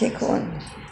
Take on.